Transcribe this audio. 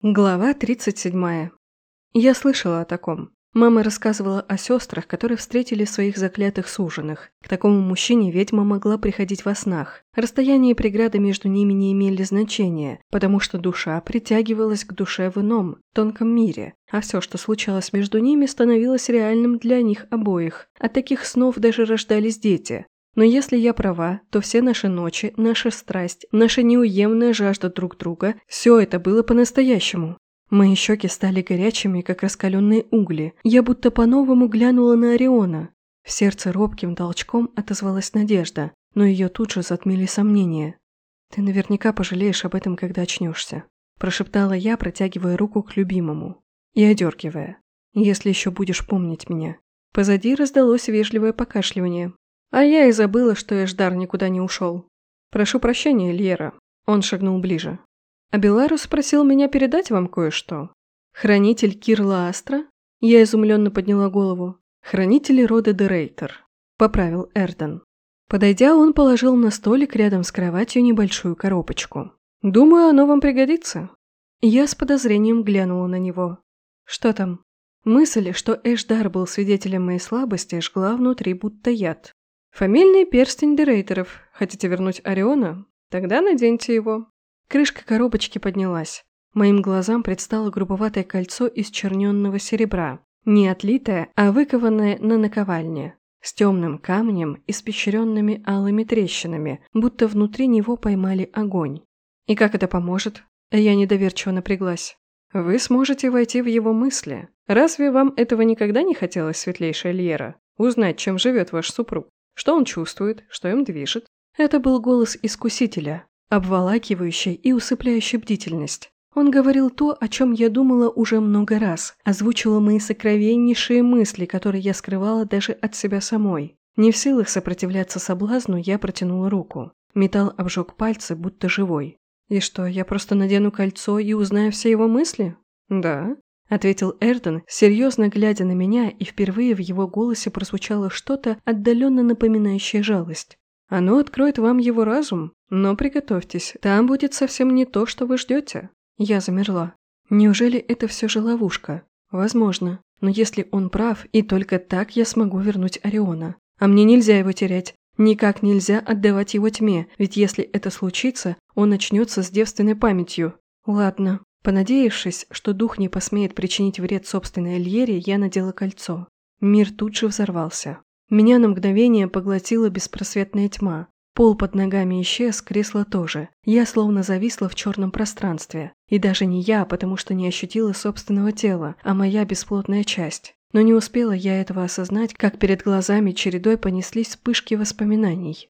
Глава 37. Я слышала о таком. Мама рассказывала о сестрах, которые встретили своих заклятых суженых. К такому мужчине ведьма могла приходить во снах. Расстояние и преграды между ними не имели значения, потому что душа притягивалась к душе в ином, тонком мире, а все, что случалось между ними, становилось реальным для них обоих. От таких снов даже рождались дети. Но если я права, то все наши ночи, наша страсть, наша неуемная жажда друг друга – все это было по-настоящему. Мои щеки стали горячими, как раскаленные угли. Я будто по-новому глянула на Ориона. В сердце робким толчком отозвалась надежда, но ее тут же затмили сомнения. «Ты наверняка пожалеешь об этом, когда очнешься», – прошептала я, протягивая руку к любимому. И одергивая. «Если еще будешь помнить меня». Позади раздалось вежливое покашливание, а я и забыла, что Эшдар никуда не ушел. Прошу прощения, Льера. Он шагнул ближе. А Беларус просил меня передать вам кое-что. Хранитель Кирла Астра? Я изумленно подняла голову. Хранитель рода Дерейтер. Поправил Эрден. Подойдя, он положил на столик рядом с кроватью небольшую коробочку. «Думаю, оно вам пригодится». Я с подозрением глянула на него. «Что там?» Мысль, что Эшдар был свидетелем моей слабости, жгла внутри будто яд. Фамильный перстень Дерейтеров. Хотите вернуть Ориона? Тогда наденьте его. Крышка коробочки поднялась. Моим глазам предстало грубоватое кольцо из черненного серебра. Не отлитое, а выкованное на наковальне. С темным камнем, испещренными алыми трещинами, будто внутри него поймали огонь. И как это поможет? Я недоверчиво напряглась. Вы сможете войти в его мысли. Разве вам этого никогда не хотелось, светлейшая Льера? Узнать, чем живет ваш супруг? Что он чувствует, что им движет? Это был голос искусителя, обволакивающий и усыпляющий бдительность. Он говорил то, о чем я думала уже много раз, озвучивал мои сокровеннейшие мысли, которые я скрывала даже от себя самой. Не в силах сопротивляться соблазну, я протянула руку. Металл обжег пальцы, будто живой. И что, я просто надену кольцо и узнаю все его мысли? Да. – ответил Эрден, серьезно глядя на меня, и впервые в его голосе прозвучало что-то отдаленно напоминающее жалость. «Оно откроет вам его разум, но приготовьтесь, там будет совсем не то, что вы ждете». Я замерла. Неужели это все же ловушка? Возможно. Но если он прав, и только так я смогу вернуть Ориона. А мне нельзя его терять. Никак нельзя отдавать его тьме, ведь если это случится, он начнется с девственной памятью. Ладно, Понадеявшись, что дух не посмеет причинить вред собственной Эльере, я надела кольцо. Мир тут же взорвался. Меня на мгновение поглотила беспросветная тьма. Пол под ногами исчез, кресло тоже. Я словно зависла в черном пространстве. И даже не я, потому что не ощутила собственного тела, а моя бесплотная часть. Но не успела я этого осознать, как перед глазами чередой понеслись вспышки воспоминаний.